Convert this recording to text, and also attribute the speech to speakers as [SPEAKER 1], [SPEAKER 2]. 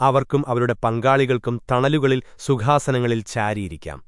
[SPEAKER 1] അവർക്കും അവരുടെ പങ്കാളികൾക്കും തണലുകളിൽ സുഖാസനങ്ങളിൽ ചാരിയിരിക്കാം